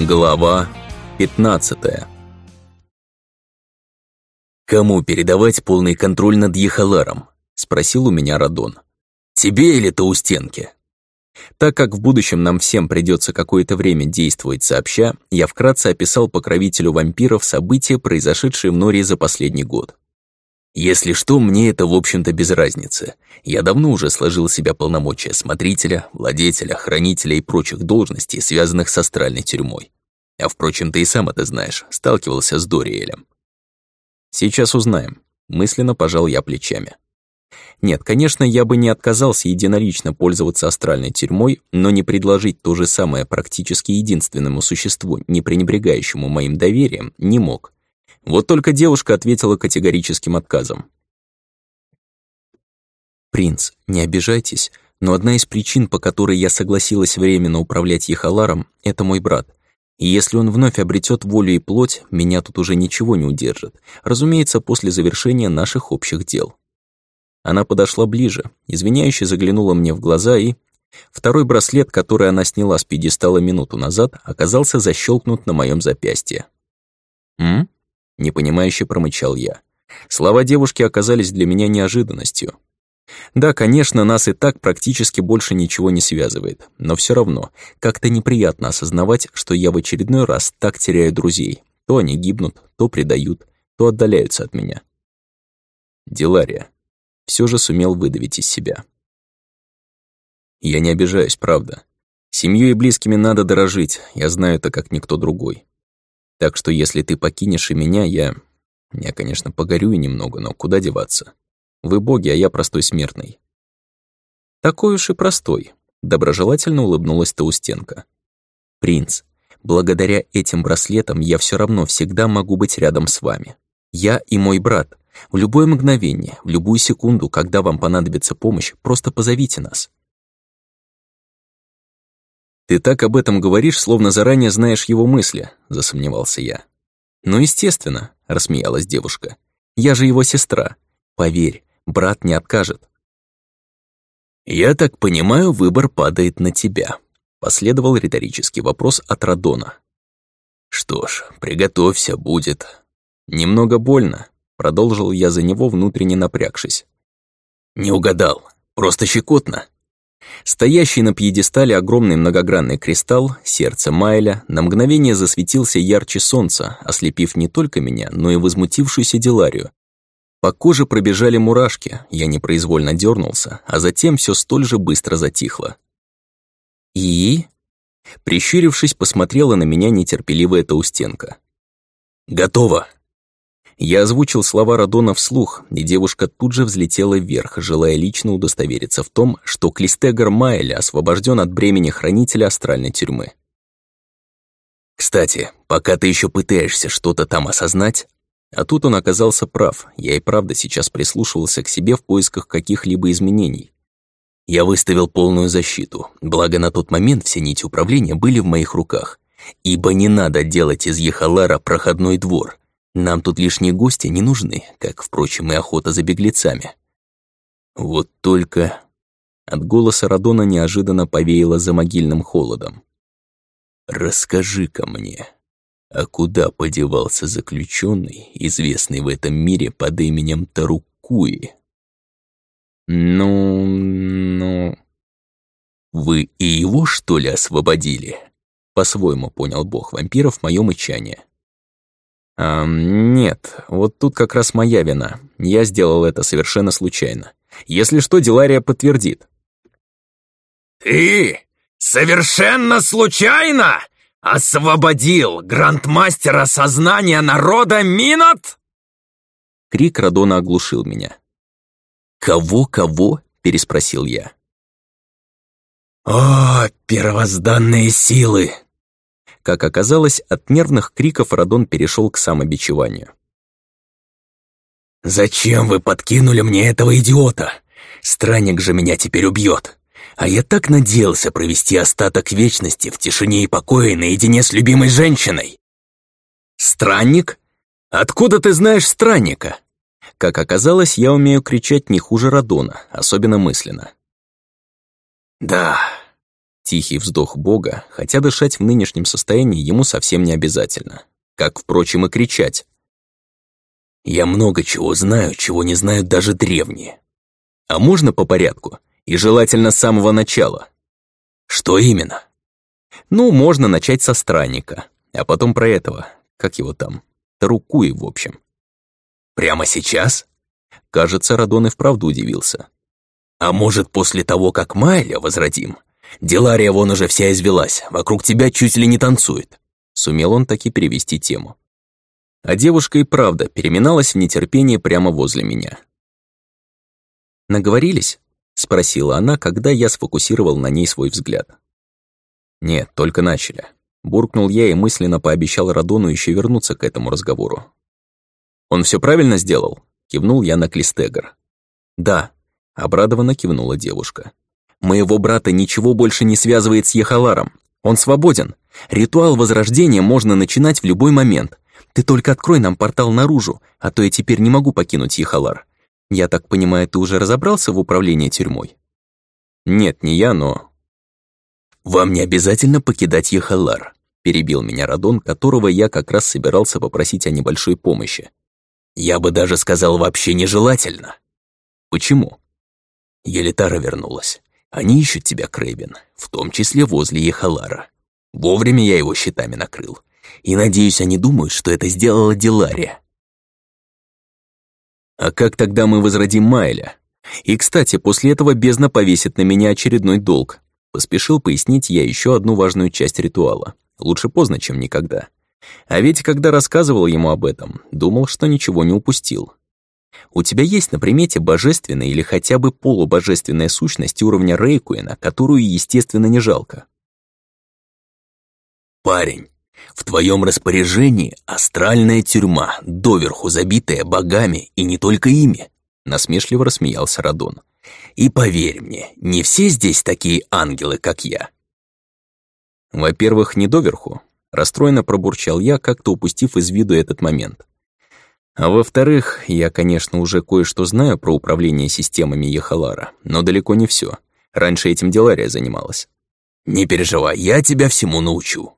Глава 15 «Кому передавать полный контроль над Ехаларом?» — спросил у меня Радон. «Тебе или Таустенке?» Так как в будущем нам всем придется какое-то время действовать сообща, я вкратце описал покровителю вампиров события, произошедшие в Норе за последний год. Если что, мне это, в общем-то, без разницы. Я давно уже сложил себя полномочия смотрителя, владетеля, хранителя и прочих должностей, связанных с астральной тюрьмой. А впрочем, ты и сам это знаешь, сталкивался с Дориэлем. Сейчас узнаем. Мысленно пожал я плечами. Нет, конечно, я бы не отказался единолично пользоваться астральной тюрьмой, но не предложить то же самое практически единственному существу, не пренебрегающему моим доверием, не мог. Вот только девушка ответила категорическим отказом. «Принц, не обижайтесь, но одна из причин, по которой я согласилась временно управлять Ехаларом, это мой брат. И если он вновь обретет волю и плоть, меня тут уже ничего не удержит, разумеется, после завершения наших общих дел». Она подошла ближе, извиняюще заглянула мне в глаза и... Второй браслет, который она сняла с пьедестала минуту назад, оказался защелкнут на моем запястье. «М?» непонимающе промычал я. Слова девушки оказались для меня неожиданностью. Да, конечно, нас и так практически больше ничего не связывает, но все равно как-то неприятно осознавать, что я в очередной раз так теряю друзей. То они гибнут, то предают, то отдаляются от меня. Дилария. Все же сумел выдавить из себя. Я не обижаюсь, правда. Семью и близкими надо дорожить, я знаю это как никто другой. Так что если ты покинешь и меня, я... Я, конечно, погорюю немного, но куда деваться? Вы боги, а я простой смертный. Такой уж и простой, доброжелательно улыбнулась Таустенко. Принц, благодаря этим браслетам я все равно всегда могу быть рядом с вами. Я и мой брат. В любое мгновение, в любую секунду, когда вам понадобится помощь, просто позовите нас. «Ты так об этом говоришь, словно заранее знаешь его мысли», — засомневался я. «Ну, естественно», — рассмеялась девушка. «Я же его сестра. Поверь, брат не откажет». «Я так понимаю, выбор падает на тебя», — последовал риторический вопрос от Радона. «Что ж, приготовься, будет». «Немного больно», — продолжил я за него, внутренне напрягшись. «Не угадал, просто щекотно», Стоящий на пьедестале огромный многогранный кристалл, сердце Майля, на мгновение засветился ярче солнца, ослепив не только меня, но и возмутившуюся Диларию. По коже пробежали мурашки, я непроизвольно дернулся, а затем все столь же быстро затихло. «И?» Прищурившись, посмотрела на меня нетерпеливая Таустенко. «Готово!» Я озвучил слова Радона вслух, и девушка тут же взлетела вверх, желая лично удостовериться в том, что Клистегар Майля освобожден от бремени хранителя астральной тюрьмы. «Кстати, пока ты еще пытаешься что-то там осознать...» А тут он оказался прав, я и правда сейчас прислушивался к себе в поисках каких-либо изменений. Я выставил полную защиту, благо на тот момент все нити управления были в моих руках, ибо не надо делать из Ехалара проходной двор, нам тут лишние гости не нужны, как, впрочем, и охота за беглецами. Вот только... От голоса Радона неожиданно повеяло за могильным холодом. «Расскажи-ка мне, а куда подевался заключенный, известный в этом мире под именем Тарукуи?» «Ну... ну...» «Вы и его, что ли, освободили?» По-своему понял бог вампиров мое мычание. Эм, нет, вот тут как раз моя вина. Я сделал это совершенно случайно. Если что, Дилария подтвердит. «Ты совершенно случайно освободил грандмастера сознания народа Минот?» Крик Радона оглушил меня. «Кого-кого?» — переспросил я. «О, первозданные силы!» Как оказалось, от нервных криков Радон перешел к самобичеванию. «Зачем вы подкинули мне этого идиота? Странник же меня теперь убьет. А я так надеялся провести остаток вечности в тишине и покое наедине с любимой женщиной». «Странник? Откуда ты знаешь странника?» Как оказалось, я умею кричать не хуже Радона, особенно мысленно. «Да, Тихий вздох Бога, хотя дышать в нынешнем состоянии ему совсем не обязательно. Как, впрочем, и кричать. «Я много чего знаю, чего не знают даже древние. А можно по порядку? И желательно с самого начала». «Что именно?» «Ну, можно начать со странника, а потом про этого, как его там, Тарукуи, в общем». «Прямо сейчас?» Кажется, Радон и вправду удивился. «А может, после того, как Майля возродим? Делария вон уже вся извелась, вокруг тебя чуть ли не танцует». Сумел он таки перевести тему. А девушка и правда переминалась в нетерпении прямо возле меня. «Наговорились?» — спросила она, когда я сфокусировал на ней свой взгляд. «Нет, только начали». Буркнул я и мысленно пообещал Радону еще вернуться к этому разговору. «Он все правильно сделал?» — кивнул я на Клистегр. «Да», — обрадованно кивнула девушка. «Моего брата ничего больше не связывает с Ехаларом. Он свободен. Ритуал Возрождения можно начинать в любой момент. Ты только открой нам портал наружу, а то я теперь не могу покинуть Ехалар. Я так понимаю, ты уже разобрался в управлении тюрьмой? Нет, не я, но... Вам не обязательно покидать Ехалар, перебил меня Радон, которого я как раз собирался попросить о небольшой помощи. Я бы даже сказал вообще нежелательно. Почему? Елитара вернулась. Они ищут тебя, Крейвен, в том числе возле Ехалара. Вовремя я его щитами накрыл. И надеюсь, они думают, что это сделала Дилария. А как тогда мы возродим Майля? И, кстати, после этого бездна повесит на меня очередной долг. Поспешил пояснить я еще одну важную часть ритуала. Лучше поздно, чем никогда. А ведь, когда рассказывал ему об этом, думал, что ничего не упустил. У тебя есть на примете божественная или хотя бы полубожественная сущность уровня Рейкуина, которую, естественно, не жалко? «Парень, в твоем распоряжении астральная тюрьма, доверху забитая богами и не только ими», насмешливо рассмеялся Радон. «И поверь мне, не все здесь такие ангелы, как я». «Во-первых, не доверху», расстроенно пробурчал я, как-то упустив из виду этот момент. А во-вторых, я, конечно, уже кое-что знаю про управление системами Ехалара, но далеко не все. Раньше этим Делария занималась. «Не переживай, я тебя всему научу»,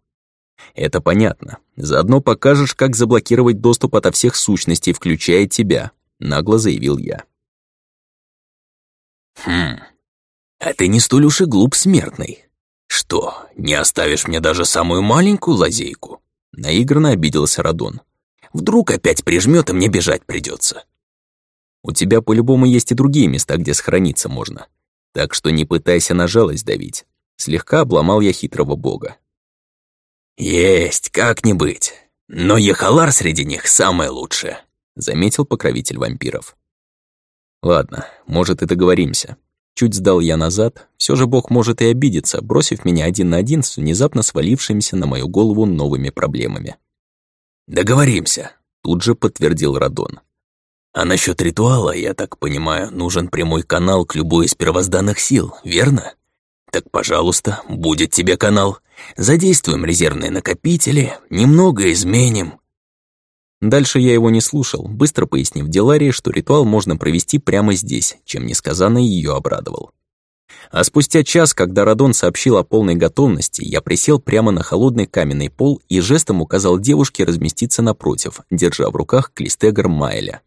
это понятно. Заодно покажешь, как заблокировать доступ ото всех сущностей, включая тебя, нагло заявил я. Хм, а ты не столь уж и глуп смертный. Что, не оставишь мне даже самую маленькую лазейку? Наигранно обиделся Радон. Вдруг опять прижмет, и мне бежать придется. У тебя по-любому есть и другие места, где сохраниться можно. Так что не пытайся на жалость давить. Слегка обломал я хитрого бога. «Есть, как не быть. Но Ехалар среди них самое лучшее», — заметил покровитель вампиров. «Ладно, может, и договоримся». Чуть сдал я назад, все же бог может и обидеться, бросив меня один на один с внезапно свалившимися на мою голову новыми проблемами. «Договоримся», — тут же подтвердил Радон. «А насчет ритуала, я так понимаю, нужен прямой канал к любой из первозданных сил, верно? Так, пожалуйста, будет тебе канал. Задействуем резервные накопители, немного изменим». Дальше я его не слушал, быстро пояснив Деларии, что ритуал можно провести прямо здесь, чем несказанно ее обрадовал. А спустя час, когда Радон сообщил о полной готовности, я присел прямо на холодный каменный пол и жестом указал девушке разместиться напротив, держа в руках клистегр Майля.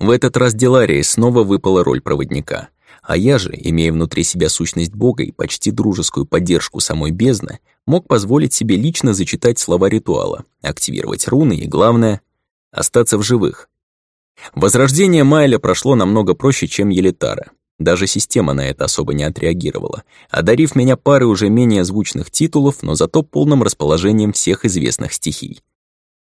В этот раз Деларии снова выпала роль проводника — а я же, имея внутри себя сущность Бога и почти дружескую поддержку самой бездны, мог позволить себе лично зачитать слова ритуала, активировать руны и, главное, остаться в живых. Возрождение Майля прошло намного проще, чем Елитара. Даже система на это особо не отреагировала, одарив меня парой уже менее звучных титулов, но зато полным расположением всех известных стихий.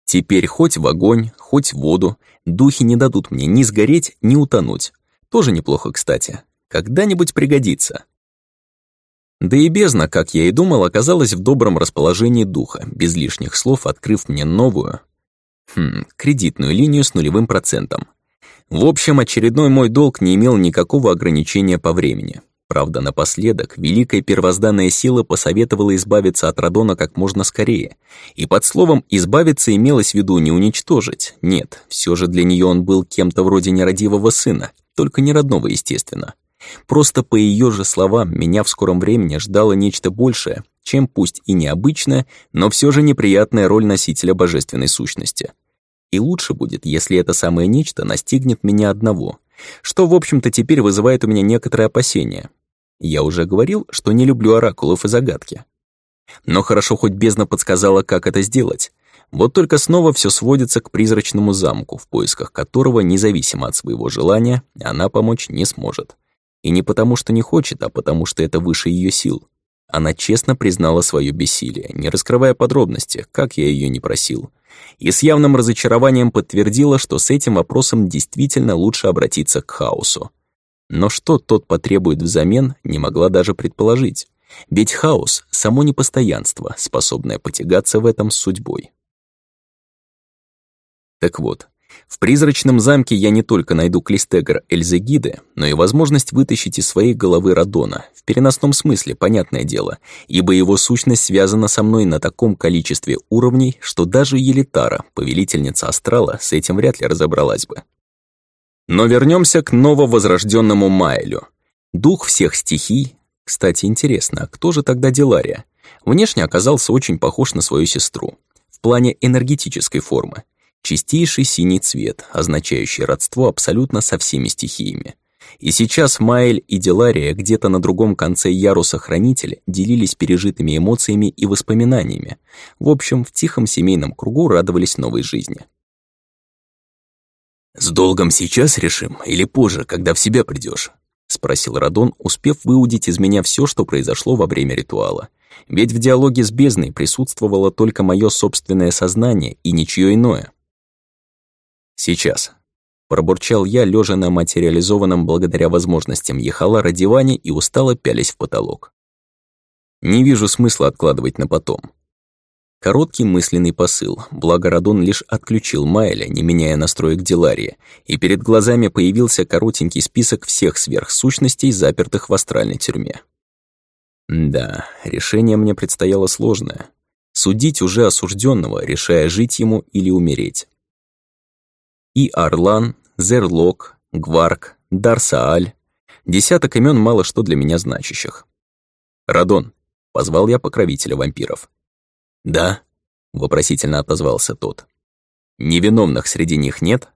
Теперь хоть в огонь, хоть в воду, духи не дадут мне ни сгореть, ни утонуть. Тоже неплохо, кстати. Когда-нибудь пригодится. Да и бездна, как я и думал, оказалась в добром расположении духа, без лишних слов открыв мне новую, хм, кредитную линию с нулевым процентом. В общем, очередной мой долг не имел никакого ограничения по времени. Правда, напоследок Великая Первозданная Сила посоветовала избавиться от Радона как можно скорее. И под словом «избавиться» имелось в виду не уничтожить. Нет, все же для нее он был кем-то вроде нерадивого сына, только не родного, естественно. Просто по ее же словам, меня в скором времени ждало нечто большее, чем пусть и необычная, но все же неприятная роль носителя божественной сущности. И лучше будет, если это самое нечто настигнет меня одного, что, в общем-то, теперь вызывает у меня некоторые опасения. Я уже говорил, что не люблю оракулов и загадки. Но хорошо хоть бездна подсказала, как это сделать. Вот только снова все сводится к призрачному замку, в поисках которого, независимо от своего желания, она помочь не сможет. И не потому, что не хочет, а потому, что это выше ее сил. Она честно признала свое бессилие, не раскрывая подробности, как я ее не просил. И с явным разочарованием подтвердила, что с этим вопросом действительно лучше обратиться к хаосу. Но что тот потребует взамен, не могла даже предположить. Ведь хаос — само непостоянство, способное потягаться в этом с судьбой. Так вот, в призрачном замке я не только найду Клистегр Эльзегиды, но и возможность вытащить из своей головы Радона, в переносном смысле, понятное дело, ибо его сущность связана со мной на таком количестве уровней, что даже Елитара, повелительница Астрала, с этим вряд ли разобралась бы. Но вернемся к нововозрожденному Майлю. Дух всех стихий, кстати, интересно, а кто же тогда Делария? Внешне оказался очень похож на свою сестру. В плане энергетической формы. Чистейший синий цвет, означающий родство абсолютно со всеми стихиями. И сейчас Майль и Делария где-то на другом конце яруса хранителя делились пережитыми эмоциями и воспоминаниями. В общем, в тихом семейном кругу радовались новой жизни. «С долгом сейчас решим или позже, когда в себя придешь? — спросил Радон, успев выудить из меня все, что произошло во время ритуала. Ведь в диалоге с бездной присутствовало только мое собственное сознание и ничье иное. «Сейчас», — пробурчал я, лежа на материализованном благодаря возможностям Ехалара диване и устало пялись в потолок. «Не вижу смысла откладывать на потом. Короткий мысленный посыл, благо Радон лишь отключил Майля, не меняя настроек Диларии, и перед глазами появился коротенький список всех сверхсущностей, запертых в астральной тюрьме. Да, решение мне предстояло сложное. Судить уже осужденного, решая жить ему или умереть. И Орлан, Зерлок, Гварк, Дарсааль. Десяток имен мало что для меня значащих. «Радон», — позвал я покровителя вампиров. «Да», — вопросительно отозвался тот. «Невиновных среди них нет?»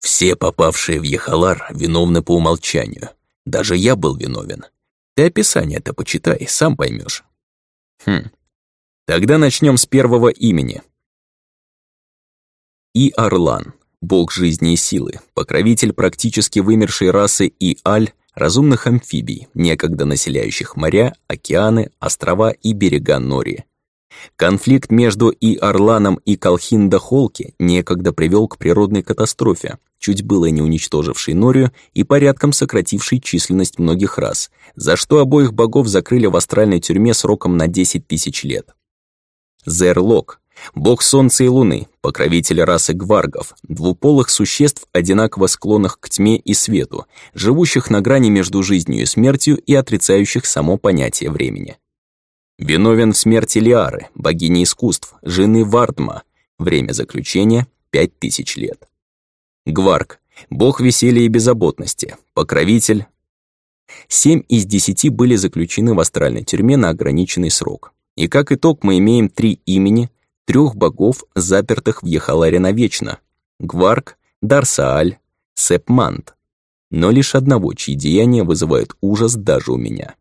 «Все попавшие в Ехалар виновны по умолчанию. Даже я был виновен. Ты описание-то почитай, сам поймешь. «Хм. Тогда начнем с первого имени». И Орлан, бог жизни и силы, покровитель практически вымершей расы И-Аль, разумных амфибий, некогда населяющих моря, океаны, острова и берега Нори. Конфликт между и Орланом, и Колхинда Холки некогда привел к природной катастрофе, чуть было не уничтожившей Норию и порядком сократившей численность многих рас, за что обоих богов закрыли в астральной тюрьме сроком на 10 тысяч лет. Зерлок, бог солнца и луны, покровитель расы гваргов, двуполых существ, одинаково склонных к тьме и свету, живущих на грани между жизнью и смертью и отрицающих само понятие времени. Виновен в смерти Лиары, богини искусств, жены Вардма. Время заключения — пять тысяч лет. Гварк, бог веселья и беззаботности, покровитель. Семь из десяти были заключены в астральной тюрьме на ограниченный срок. И как итог мы имеем три имени, трех богов, запертых в Ехаларе навечно. Гварк, Дарсааль, Сепмант. Но лишь одного, чьи деяния вызывают ужас даже у меня.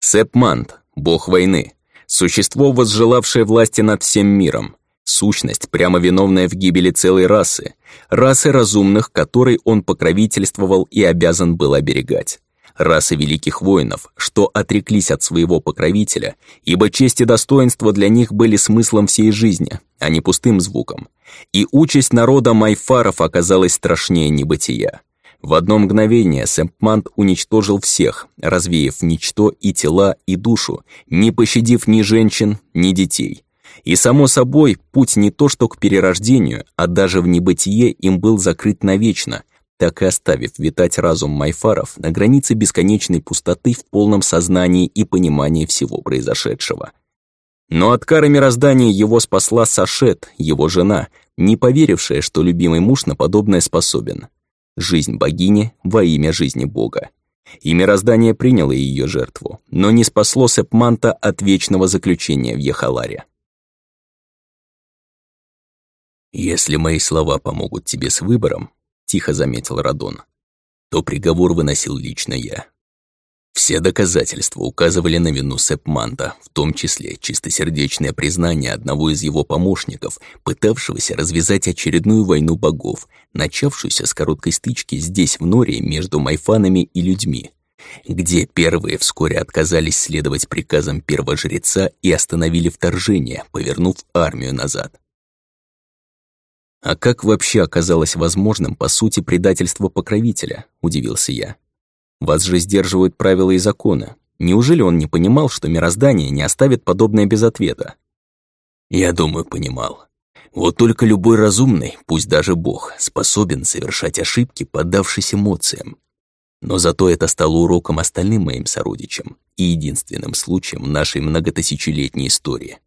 Сепмант, бог войны, существо, возжелавшее власти над всем миром, сущность, прямо виновная в гибели целой расы, расы разумных, которой он покровительствовал и обязан был оберегать. Расы великих воинов, что отреклись от своего покровителя, ибо честь и достоинство для них были смыслом всей жизни, а не пустым звуком. И участь народа Майфаров оказалась страшнее небытия. В одно мгновение Сэмпмант уничтожил всех, развеяв ничто и тела, и душу, не пощадив ни женщин, ни детей. И, само собой, путь не то что к перерождению, а даже в небытие им был закрыт навечно, так и оставив витать разум Майфаров на границе бесконечной пустоты в полном сознании и понимании всего произошедшего. Но от кары мироздания его спасла Сашет, его жена, не поверившая, что любимый муж на подобное способен. Жизнь богини во имя жизни бога. И мироздание приняло ее жертву, но не спасло Сепманта от вечного заключения в Ехаларе. «Если мои слова помогут тебе с выбором», — тихо заметил Радон, то приговор выносил лично я. Все доказательства указывали на вину Сепманта, в том числе чистосердечное признание одного из его помощников, пытавшегося развязать очередную войну богов, начавшуюся с короткой стычки здесь, в Норе, между майфанами и людьми, где первые вскоре отказались следовать приказам первого жреца и остановили вторжение, повернув армию назад. «А как вообще оказалось возможным, по сути, предательство покровителя?» – удивился я. Вас же сдерживают правила и законы. Неужели он не понимал, что мироздание не оставит подобное без ответа? Я думаю, понимал. Вот только любой разумный, пусть даже Бог, способен совершать ошибки, поддавшись эмоциям. Но зато это стало уроком остальным моим сородичам и единственным случаем нашей многотысячелетней истории.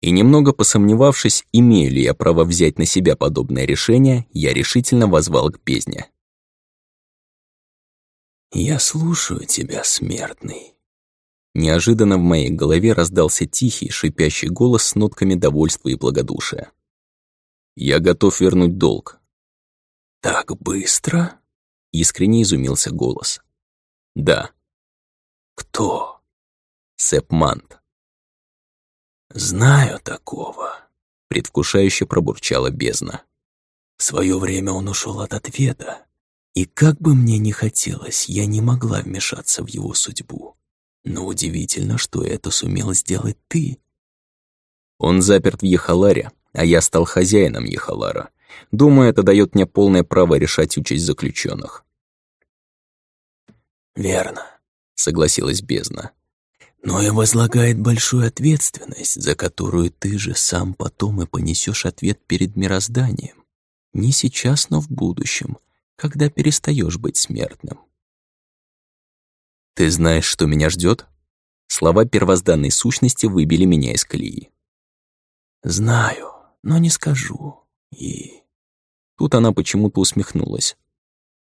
И немного посомневавшись, имею ли я право взять на себя подобное решение, я решительно возвал к бездне. «Я слушаю тебя, смертный». Неожиданно в моей голове раздался тихий, шипящий голос с нотками довольства и благодушия. «Я готов вернуть долг». «Так быстро?» — искренне изумился голос. «Да». «Кто?» «Сэп Мант». «Знаю такого», — предвкушающе пробурчала бездна. «В свое время он ушел от ответа. И как бы мне ни хотелось, я не могла вмешаться в его судьбу. Но удивительно, что это сумел сделать ты. Он заперт в Ехаларе, а я стал хозяином Ехалара. Думаю, это дает мне полное право решать участь заключенных. «Верно», — согласилась бездна. «Но и возлагает большую ответственность, за которую ты же сам потом и понесешь ответ перед мирозданием. Не сейчас, но в будущем, когда перестаешь быть смертным. «Ты знаешь, что меня ждет? Слова первозданной сущности выбили меня из колеи. «Знаю, но не скажу. И...» Тут она почему-то усмехнулась.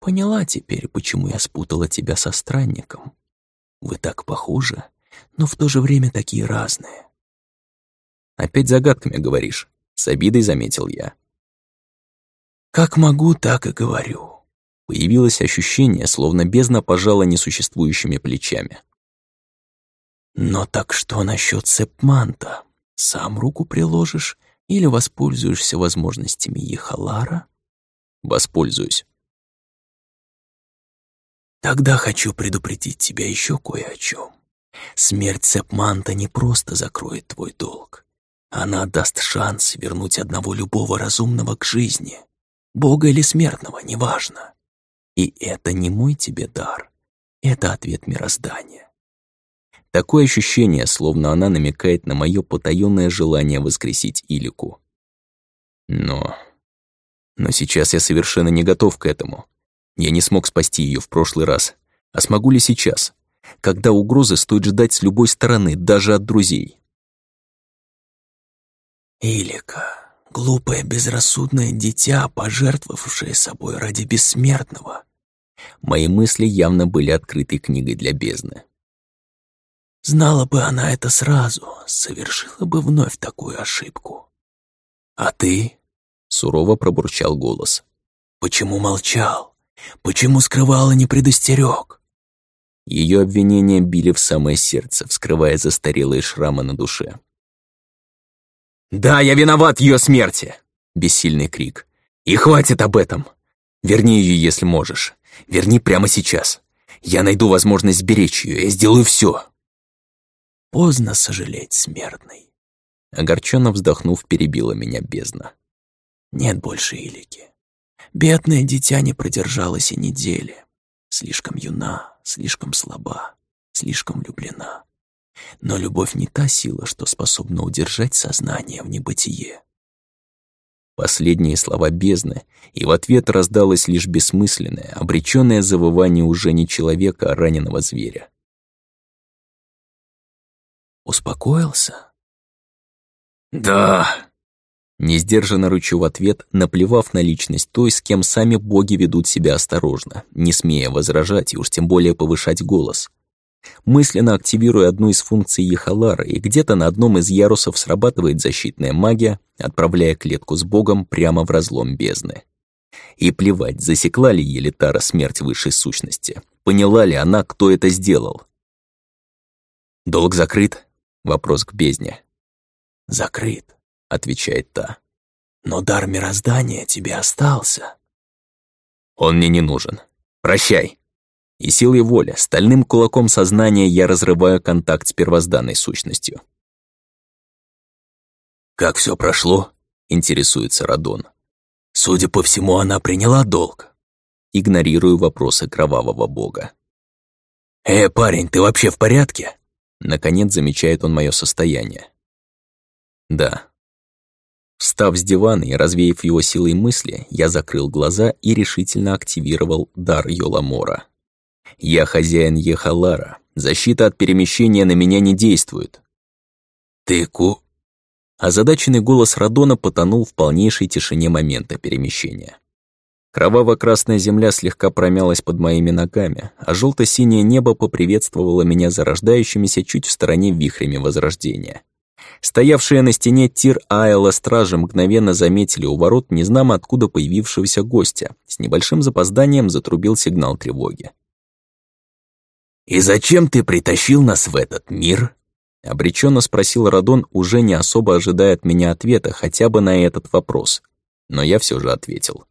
«Поняла теперь, почему я спутала тебя со странником. Вы так похожи, но в то же время такие разные». «Опять загадками говоришь», — с обидой заметил я. «Как могу, так и говорю. Появилось ощущение, словно бездна пожала несуществующими плечами. «Но так что насчет Сепманта? Сам руку приложишь или воспользуешься возможностями Ехалара?» «Воспользуюсь». «Тогда хочу предупредить тебя еще кое о чем. Смерть Сепманта не просто закроет твой долг. Она даст шанс вернуть одного любого разумного к жизни. Бога или смертного, неважно. И это не мой тебе дар, это ответ мироздания. Такое ощущение, словно она намекает на мое потаённое желание воскресить Илику. Но... Но сейчас я совершенно не готов к этому. Я не смог спасти ее в прошлый раз. А смогу ли сейчас? Когда угрозы стоит ждать с любой стороны, даже от друзей. Илика, Глупое, безрассудное дитя, пожертвовавшее собой ради бессмертного. Мои мысли явно были открытой книгой для бездны. Знала бы она это сразу, совершила бы вновь такую ошибку. А ты? Сурово пробурчал голос. Почему молчал? Почему скрывал и не предостерег? Ее обвинения били в самое сердце, вскрывая застарелые шрамы на душе. «Да, я виноват в ее смерти!» — бессильный крик. «И хватит об этом! Верни ее, если можешь. Верни прямо сейчас. Я найду возможность сберечь ее, я сделаю все. Поздно сожалеть, смертный. Огорченно вздохнув, перебила меня бездна. Нет больше Илики. Бедное дитя не продержалось и недели. Слишком юна, слишком слаба, слишком влюблена. Но любовь не та сила, что способна удержать сознание в небытие. Последние слова бездны, и в ответ раздалось лишь бессмысленное, обречённое завывание уже не человека, а раненого зверя. «Успокоился?» «Да!» Несдержанно рычу в ответ, наплевав на личность той, с кем сами боги ведут себя осторожно, не смея возражать и уж тем более повышать голос. Мысленно активирую одну из функций Ехалара, и где-то на одном из ярусов срабатывает защитная магия, отправляя клетку с богом прямо в разлом бездны. И плевать, засекла ли Елитара смерть высшей сущности. Поняла ли она, кто это сделал? «Долг закрыт?» — вопрос к бездне. «Закрыт», — отвечает та. «Но дар мироздания тебе остался». «Он мне не нужен. Прощай». И силой воли, стальным кулаком сознания я разрываю контакт с первозданной сущностью. «Как все прошло?» — интересуется Радон. «Судя по всему, она приняла долг». Игнорирую вопросы кровавого бога. «Э, парень, ты вообще в порядке?» Наконец замечает он мое состояние. Да. Встав с дивана и развеяв его силой мысли, я закрыл глаза и решительно активировал дар Йоламора. Я хозяин Ехалара. Защита от перемещения на меня не действует. Ты ку... Озадаченный голос Радона потонул в полнейшей тишине момента перемещения. Кроваво-красная земля слегка промялась под моими ногами, а желто синее небо поприветствовало меня зарождающимися чуть в стороне вихрями возрождения. Стоявшие на стене тир Айла стражи мгновенно заметили у ворот незнамо откуда появившегося гостя. С небольшим запозданием затрубил сигнал тревоги. «И зачем ты притащил нас в этот мир?» Обреченно спросил Радон, уже не особо ожидая от меня ответа хотя бы на этот вопрос. Но я все же ответил.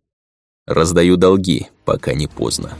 Раздаю долги, пока не поздно.